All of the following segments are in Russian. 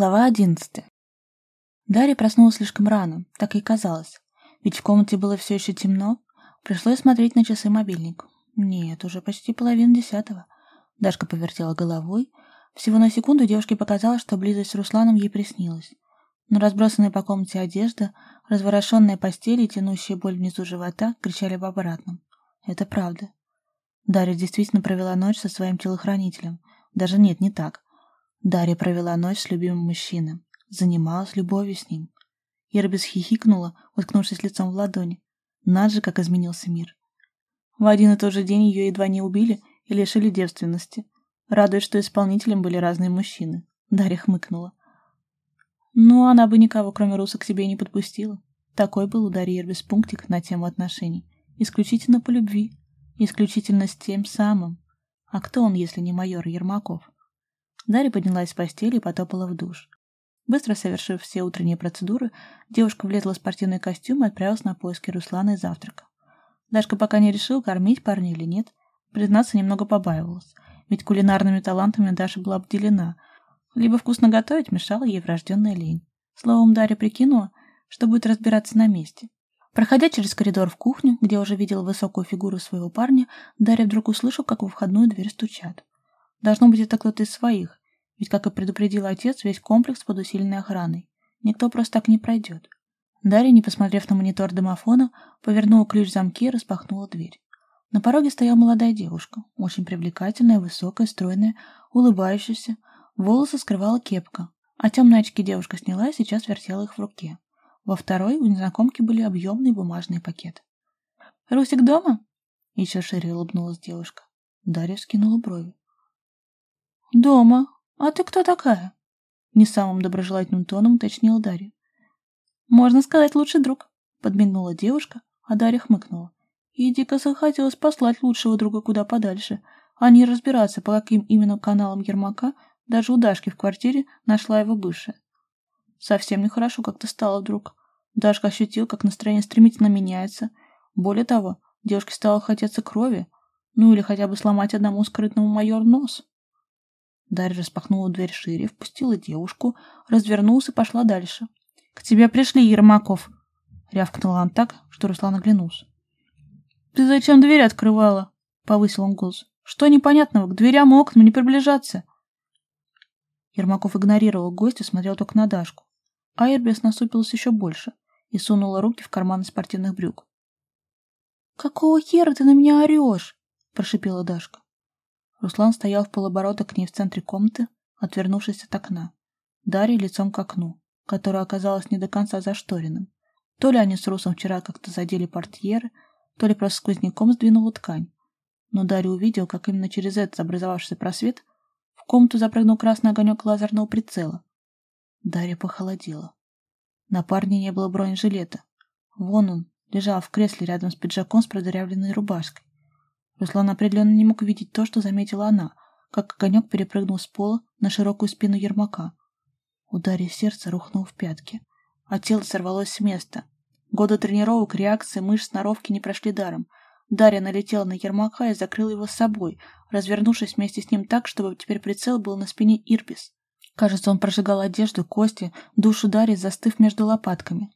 Глава одиннадцатая. Дарья проснулась слишком рано, так и казалось. Ведь в комнате было все еще темно. Пришлось смотреть на часы мобильник. Нет, уже почти половина десятого. Дашка повертела головой. Всего на секунду девушке показалось, что близость с Русланом ей приснилась. Но разбросанная по комнате одежда, разворошенная постель и тянущая боль внизу живота кричали об обратном. Это правда. Дарья действительно провела ночь со своим телохранителем. Даже нет, не так. Дарья провела ночь с любимым мужчиной, занималась любовью с ним. Ирбис хихикнула, уткнувшись лицом в ладони. Над же, как изменился мир. В один и тот же день ее едва не убили и лишили девственности. Радуясь, что исполнителем были разные мужчины. Дарья хмыкнула. Ну, она бы никого, кроме Руса, к себе не подпустила. Такой был у Дарьи Ирбис пунктик на тему отношений. Исключительно по любви. Исключительно с тем самым. А кто он, если не майор Ермаков? Дарья поднялась с постели и потопала в душ. Быстро совершив все утренние процедуры, девушка влезла в спортивный костюм и отправилась на поиски Руслана и завтрака. Дашка пока не решила, кормить парня или нет. Признаться, немного побаивалась, ведь кулинарными талантами Даша была обделена. Либо вкусно готовить мешала ей врожденная лень. Словом, Дарья прикинула, что будет разбираться на месте. Проходя через коридор в кухню, где уже видела высокую фигуру своего парня, Дарья вдруг услышала, как во входную дверь стучат. Должно быть, это кто-то из своих, ведь, как и предупредил отец, весь комплекс под усиленной охраной. Никто просто так не пройдет. Дарья, не посмотрев на монитор домофона, повернула ключ в замке и распахнула дверь. На пороге стояла молодая девушка, очень привлекательная, высокая, стройная, улыбающаяся. Волосы скрывала кепка, а темные очки девушка сняла и сейчас вертела их в руке. Во второй у незнакомки были объемные бумажные пакеты. «Русик дома?» Еще шире улыбнулась девушка. Дарья скинула брови. «Дома. А ты кто такая?» Не самым доброжелательным тоном уточнила Дарья. «Можно сказать, лучший друг», — подмигнула девушка, а Дарья хмыкнула. Ей дико захотелось послать лучшего друга куда подальше, а не разбираться, по каким именно каналам Ермака даже у Дашки в квартире нашла его бывшая. Совсем нехорошо как-то стало вдруг. Дашка ощутил, как настроение стремительно меняется. Более того, девушке стало хотеться крови, ну или хотя бы сломать одному скрытному майор нос. Дарья распахнула дверь шире, впустила девушку, развернулась и пошла дальше. «К тебе пришли, Ермаков!» — рявкнула он так, что Руслан оглянулся. «Ты зачем дверь открывала?» — повысил он голос. «Что непонятного? К дверям и окнам не приближаться!» Ермаков игнорировал гостя, смотрел только на Дашку. А Эрбис насупилась еще больше и сунула руки в карманы спортивных брюк. «Какого хера ты на меня орешь?» — прошипела Дашка. Руслан стоял в полоборота к ней в центре комнаты, отвернувшись от окна. Дарья лицом к окну, которое оказалось не до конца зашторенным. То ли они с Русом вчера как-то задели портьеры, то ли просто сквозняком сдвинула ткань. Но Дарья увидел, как именно через этот образовавшийся просвет в комнату запрыгнул красный огонек лазерного прицела. Дарья похолодела. На парне не было бронежилета. Вон он, лежал в кресле рядом с пиджаком с продырявленной рубашкой. Руслан определенно не мог видеть то, что заметила она, как огонек перепрыгнул с пола на широкую спину Ермака. Ударив сердце, рухнул в пятки, а тело сорвалось с места. Годы тренировок, реакции, мышц, сноровки не прошли даром. Дарья налетела на Ермака и закрыла его с собой, развернувшись вместе с ним так, чтобы теперь прицел был на спине Ирбис. Кажется, он прожигал одежду, кости, душу Дарьи, застыв между лопатками.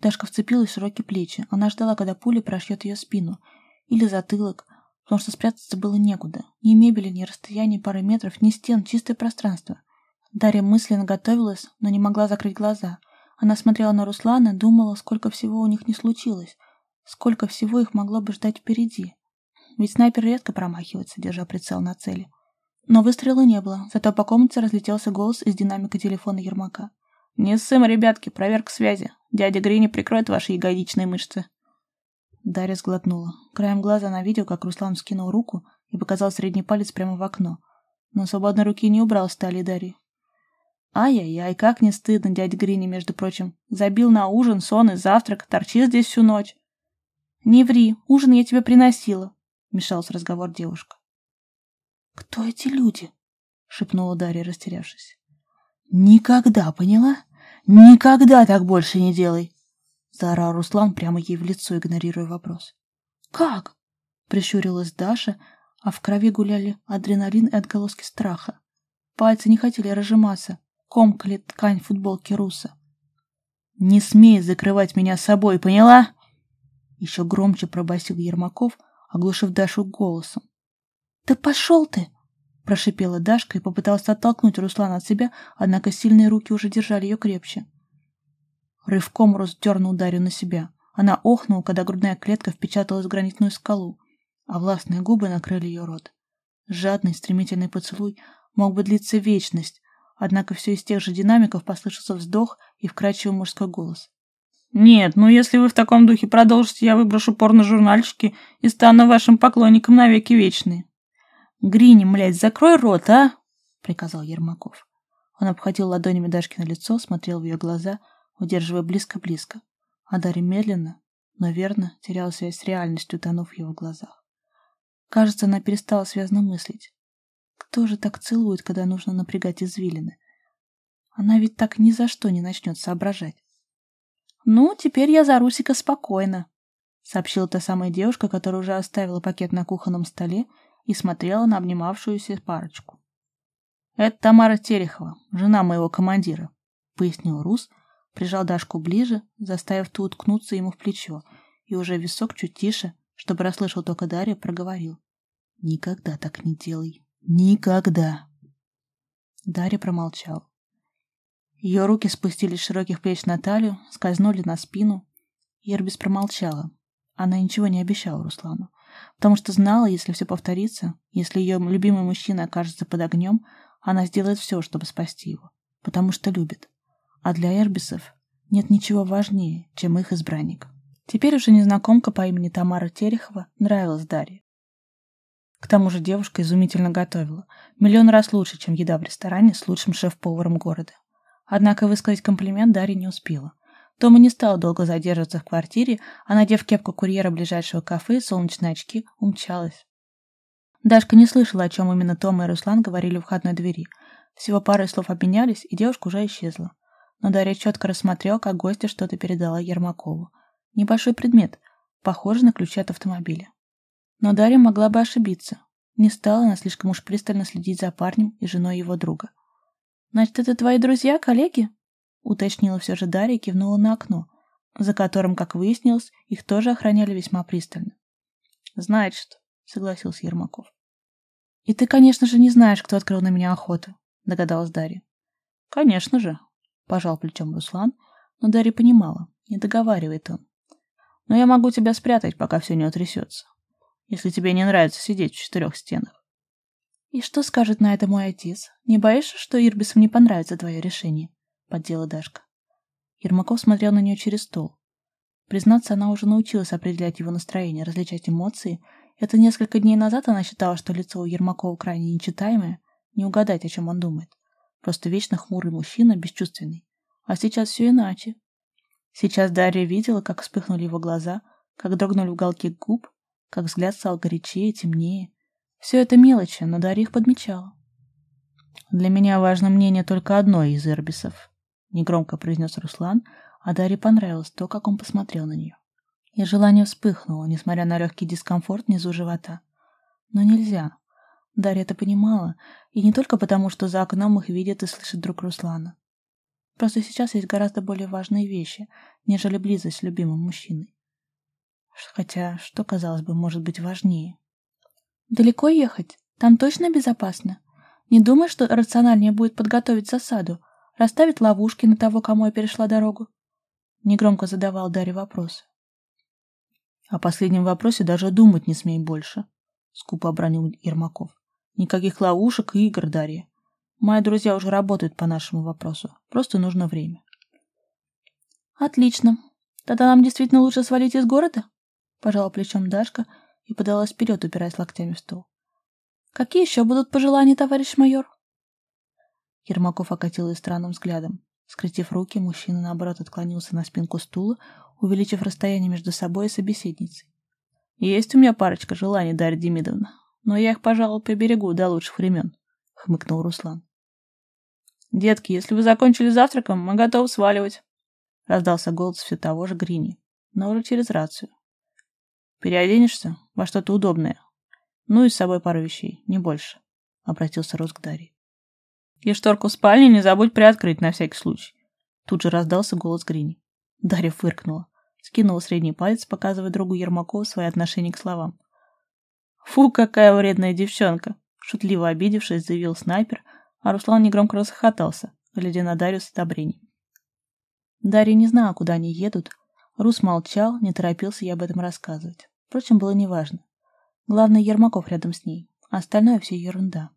Дашка вцепилась в широкие плечи. Она ждала, когда пуля прошьет ее спину. Или затылок, потому что спрятаться было некуда. Ни мебели, ни расстояния пары метров, ни стен, чистое пространство. Дарья мысленно готовилась, но не могла закрыть глаза. Она смотрела на Руслана, думала, сколько всего у них не случилось, сколько всего их могло бы ждать впереди. Ведь снайпер редко промахивается, держа прицел на цели. Но выстрела не было, зато по комнате разлетелся голос из динамика телефона Ермака. «Не ссым, ребятки, проверка связи. Дядя Грини прикроет ваши ягодичные мышцы». Дарья сглотнула. Краем глаза она видела, как Руслан скинул руку и показал средний палец прямо в окно. Но свободной руки не убрал с талии Дарьи. Ай-яй-яй, как не стыдно, дядя Грини, между прочим. Забил на ужин, сон и завтрак, торчи здесь всю ночь. Не ври, ужин я тебе приносила, вмешался разговор девушка. Кто эти люди? шепнула Дарья, растерявшись. Никогда, поняла? Никогда так больше не делай. Заорал Руслан прямо ей в лицо, игнорируя вопрос. «Как?» — прищурилась Даша, а в крови гуляли адреналин и отголоски страха. Пальцы не хотели разжиматься. комкали ткань футболки Руса. «Не смей закрывать меня собой, поняла?» Еще громче пробасил Ермаков, оглушив Дашу голосом. «Да пошел ты!» — прошипела Дашка и попыталась оттолкнуть Руслана от себя, однако сильные руки уже держали ее крепче. Рывком Рус дернул Дарью на себя. Она охнула, когда грудная клетка впечаталась в гранитную скалу, а властные губы накрыли ее рот. Жадный, стремительный поцелуй мог бы длиться вечность, однако все из тех же динамиков послышался вздох и вкрадчивый мужской голос. «Нет, ну если вы в таком духе продолжите, я выброшу порно-журнальчики и стану вашим поклонником навеки вечные». «Грини, млядь, закрой рот, а!» — приказал Ермаков. Он обходил ладонями Дашки на лицо, смотрел в ее глаза, удерживая близко-близко. А Дарья медленно, но верно теряла связь с реальностью, тонув в его глазах. Кажется, она перестала связно мыслить. Кто же так целует, когда нужно напрягать извилины? Она ведь так ни за что не начнет соображать. «Ну, теперь я за Русика спокойно», — сообщила та самая девушка, которая уже оставила пакет на кухонном столе и смотрела на обнимавшуюся парочку. «Это Тамара Терехова, жена моего командира», — пояснил Рус, прижал Дашку ближе, заставив ту уткнуться ему в плечо, и уже висок чуть тише, чтобы расслышал только Дарья, проговорил. «Никогда так не делай. Никогда!» Дарья промолчал. Ее руки спустились с широких плеч на талию, скользнули на спину. Ербис промолчала. Она ничего не обещала Руслану, потому что знала, если все повторится, если ее любимый мужчина окажется под огнем, она сделает все, чтобы спасти его, потому что любит. А для Эрбисов нет ничего важнее, чем их избранник. Теперь уже незнакомка по имени Тамара Терехова нравилась Дарье. К тому же девушка изумительно готовила. Миллион раз лучше, чем еда в ресторане с лучшим шеф-поваром города. Однако высказать комплимент Дарья не успела. Тома не стала долго задерживаться в квартире, а, надев кепку курьера ближайшего кафе и солнечные очки, умчалась. Дашка не слышала, о чем именно Тома и Руслан говорили у входной двери. Всего парой слов обменялись, и девушка уже исчезла. Но Дарья четко рассмотрела, как гостья что-то передала Ермакову. Небольшой предмет, похожий на ключи от автомобиля. Но Дарья могла бы ошибиться. Не стала она слишком уж пристально следить за парнем и женой его друга. «Значит, это твои друзья, коллеги?» уточнила все же Дарья и кивнула на окно, за которым, как выяснилось, их тоже охраняли весьма пристально. «Значит», — согласился Ермаков. «И ты, конечно же, не знаешь, кто открыл на меня охоту», — догадалась Дарья. «Конечно же», — пожал плечом Руслан, но Дарья понимала, не договаривает он. «Но я могу тебя спрятать, пока все не утрясется, если тебе не нравится сидеть в четырех стенах. «И что скажет на это мой отец? Не боишься, что Ирбисам не понравится твое решение?» — поддела Дашка. Ермаков смотрел на нее через стол. Признаться, она уже научилась определять его настроение, различать эмоции. Это несколько дней назад она считала, что лицо у Ермакова крайне нечитаемое, не угадать, о чем он думает. Просто вечно хмурый мужчина, бесчувственный. А сейчас все иначе. Сейчас Дарья видела, как вспыхнули его глаза, как дрогнули уголки губ, как взгляд стал горячее, темнее. Все это мелочи, но Дарья их подмечала. «Для меня важно мнение только одной из эрбисов», — негромко произнес Руслан, а Дарье понравилось то, как он посмотрел на нее. И желание вспыхнуло, несмотря на легкий дискомфорт внизу живота. Но нельзя. Дарья это понимала, и не только потому, что за окном их видят и слышат друг Руслана. Просто сейчас есть гораздо более важные вещи, нежели близость с любимым мужчиной. Хотя, что, казалось бы, может быть важнее? Далеко ехать? Там точно безопасно? Не думаешь, что рациональнее будет подготовить засаду, расставить ловушки на того, кому я перешла дорогу? Негромко задавал Дарья вопрос. О последнем вопросе даже думать не смей больше, скупо обронил Ермаков. Никаких ловушек и игр, Дарья. Мои друзья уже работают по нашему вопросу. Просто нужно время. Отлично. Тогда нам действительно лучше свалить из города? Пожала плечом Дашка и подалась вперед, упираясь локтями в стол. «Какие еще будут пожелания, товарищ майор?» Ермаков окатил ее странным взглядом. Скрестив руки, мужчина, наоборот, отклонился на спинку стула, увеличив расстояние между собой и собеседницей. «Есть у меня парочка желаний, Дарья Демидовна, но я их, пожалуй, поберегу до лучших времен», — хмыкнул Руслан. «Детки, если вы закончили завтраком, мы готовы сваливать», — раздался голос все того же Грини, но уже через рацию. Переоденешься во что-то удобное. Ну и с собой пару вещей, не больше. Обратился Рус к Дарье. И шторку в спальне не забудь приоткрыть на всякий случай. Тут же раздался голос Грини. Дарья фыркнула. Скинула средний палец, показывая другу Ермакову свои отношения к словам. «Фу, какая вредная девчонка!» Шутливо обидевшись, заявил снайпер, а Руслан негромко расхохотался, глядя на Дарью с одобрением. Дарья не знала, куда они едут. Рус молчал, не торопился ей об этом рассказывать. Впрочем, было неважно. Главное, Ермаков рядом с ней, а остальное все ерунда.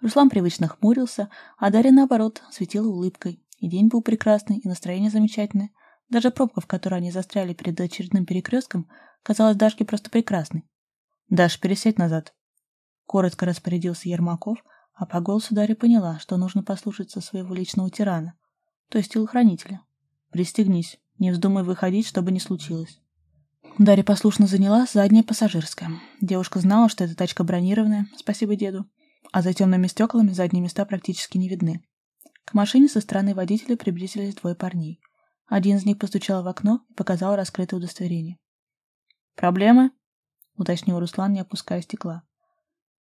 Руслан привычно хмурился, а Дарья, наоборот, светила улыбкой. И день был прекрасный, и настроение замечательное. Даже пробка, в которой они застряли перед очередным перекрестком, казалась Дашке просто прекрасной. «Даш, пересядь назад». Коротко распорядился Ермаков, а по голосу Дарья поняла, что нужно послушаться своего личного тирана, то есть телохранителя. «Пристегнись, не вздумай выходить, чтобы не случилось». Дарья послушно заняла заднее пассажирское. Девушка знала, что эта тачка бронированная, спасибо деду, а за темными стеклами задние места практически не видны. К машине со стороны водителя приблизились двое парней. Один из них постучал в окно и показал раскрытое удостоверение. «Проблемы?» — уточнил Руслан, не опуская стекла.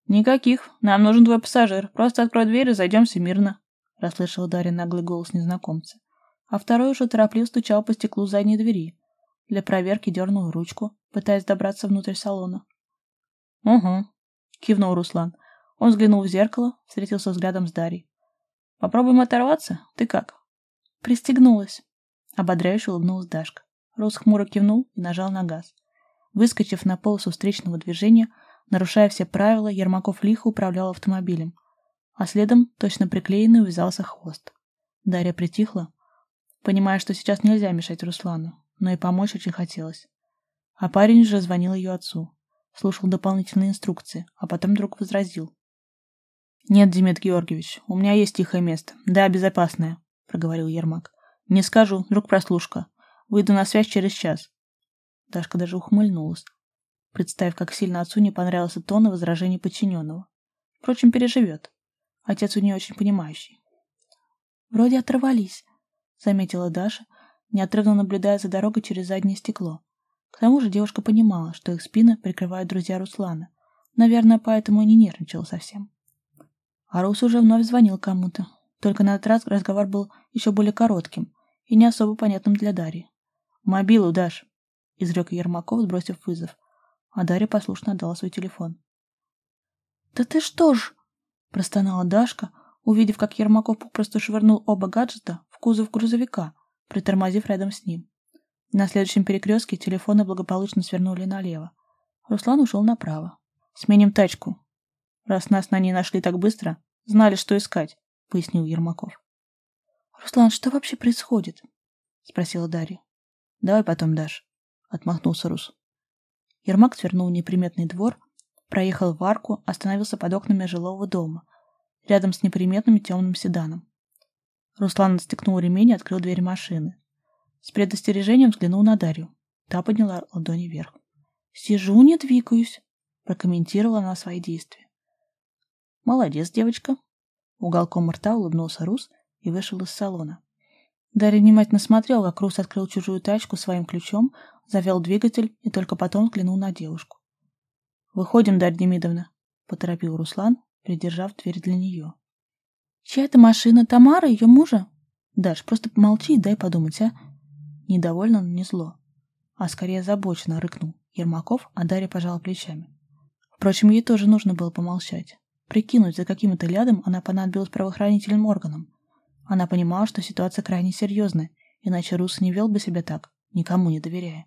«Никаких. Нам нужен твой пассажир. Просто открой дверь и зайдемся мирно», — расслышал Дарья наглый голос незнакомца. А второй уже торопливо стучал по стеклу задней двери. Для проверки дернул ручку, пытаясь добраться внутрь салона. «Угу», — кивнул Руслан. Он взглянул в зеркало, встретился взглядом с Дарьей. «Попробуем оторваться? Ты как?» «Пристегнулась», — ободряюще улыбнулась Дашка. Рус хмуро кивнул и нажал на газ. Выскочив на полосу встречного движения, нарушая все правила, Ермаков лихо управлял автомобилем, а следом, точно приклеенный, увязался хвост. Дарья притихла, понимая, что сейчас нельзя мешать Руслану, но и помочь очень хотелось. А парень уже звонил ее отцу, слушал дополнительные инструкции, а потом вдруг возразил. «Нет, Демид Георгиевич, у меня есть тихое место. Да, безопасное», — проговорил Ермак. «Не скажу, вдруг прослушка. Выйду на связь через час». Дашка даже ухмыльнулась, представив, как сильно отцу не понравился тон и возражение подчиненного. Впрочем, переживет. Отец у нее очень понимающий. «Вроде оторвались», — заметила Даша, неотрывно наблюдая за дорогой через заднее стекло. К тому же девушка понимала, что их спины прикрывают друзья Руслана. Наверное, поэтому и не нервничала совсем. А Рус уже вновь звонил кому-то. Только на этот раз разговор был еще более коротким и не особо понятным для Дарьи. «Мобилу дашь», — изрек Ермаков, сбросив вызов. А Дарья послушно отдала свой телефон. «Да ты что ж!» — простонала Дашка, увидев, как Ермаков попросту швырнул оба гаджета в кузов грузовика, притормозив рядом с ним. На следующем перекрестке телефоны благополучно свернули налево. Руслан ушел направо. «Сменим тачку», Раз нас на ней нашли так быстро, знали, что искать, пояснил Ермаков. Руслан, что вообще происходит? спросила Дарья. Давай потом, Даш, отмахнулся Рус. Ермак свернул в неприметный двор, проехал в арку, остановился под окнами жилого дома, рядом с неприметным темным седаном. Руслан отстегнул ремень и открыл дверь машины. С предостережением взглянул на Дарью. Та подняла ладони вверх. «Сижу, не двигаюсь», — прокомментировала она свои действия. «Молодец, девочка!» Уголком рта улыбнулся Рус и вышел из салона. Дарья внимательно смотрел, как Рус открыл чужую тачку своим ключом, завел двигатель и только потом взглянул на девушку. «Выходим, Дарья Демидовна», — поторопил Руслан, придержав дверь для нее. «Чья это машина? Тамара, ее мужа?» «Даш, просто помолчи и дай подумать, а?» Недовольно, но не зло. А скорее озабоченно рыкнул Ермаков, а Дарья пожала плечами. Впрочем, ей тоже нужно было помолчать. Прикинуть, за каким-то лядом она понадобилась правоохранительным органам. Она понимала, что ситуация крайне серьезная, иначе Рус не вел бы себя так, никому не доверяя.